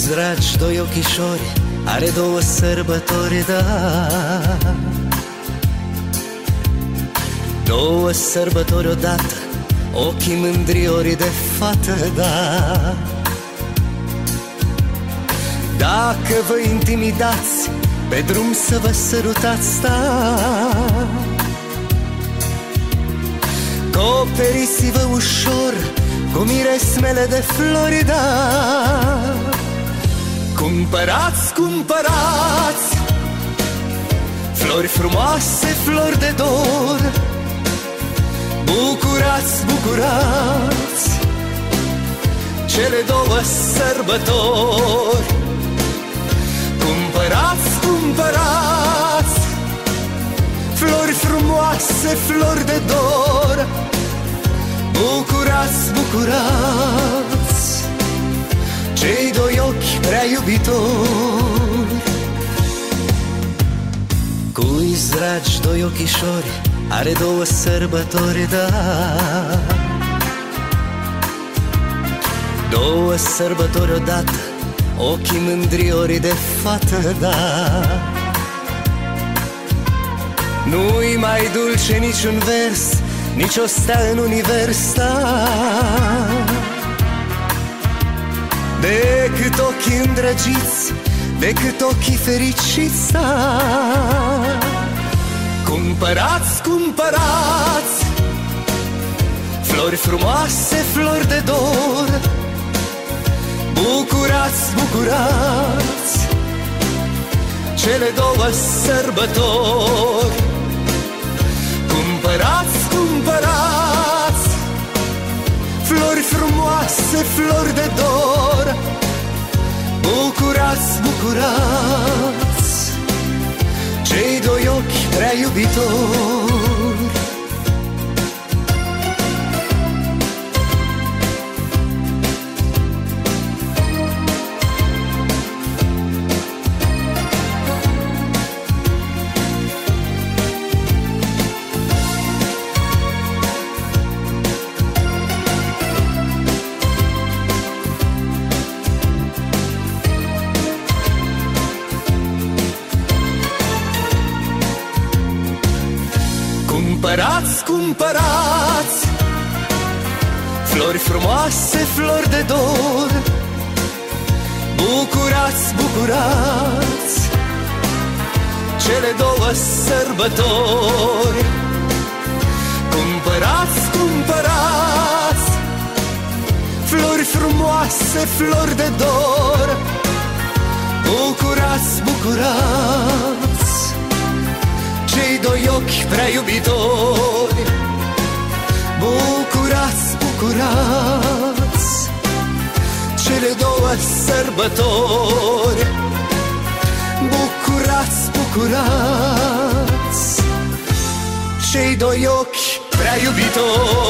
dragi doi ochișori Are două sărbători, da. Două sărbători odată Ochii mândriori de fată, da. Dacă vă intimidați Pe drum să vă sărutați, da. Coperiți-vă ușor Cu miresmele de flori, da Cumpărați, cumpărați Flori frumoase, flori de dor Bucurați, bucurați Cele două sărbători Cumpărați, cumpărați Flori frumoase, flori de dor Bucurați, bucurați iubitori. Cui dragi doi ochișori Are două sărbători, da. Două sărbători odată Ochii mândriori de fată, da. Nu-i mai dulce niciun vers Nici o stea în univers, da Decât ochii îndrăgiți Decât ochii fericiți, da. Cumpărați, cumpărați Flori frumoase, flori de dor. Bucurați, bucurați Cele două sărbători. Cumpărați, cumpărați Flori frumoase, flori de dor Bucurați, bucurați cei doi ochi prea iubitori Cumpărați, cumpărați. Flori frumoase, flori de dor. Bucurați, bucurați Cele două sărbători. Cumpărați, cumpărați Flori frumoase, flori de dor. Bucurați, bucurați doi ochi prea iubitori Bucurați, bucurați Cele două sărbători. Bucurați, bucurați Cei doi ochi prea iubitori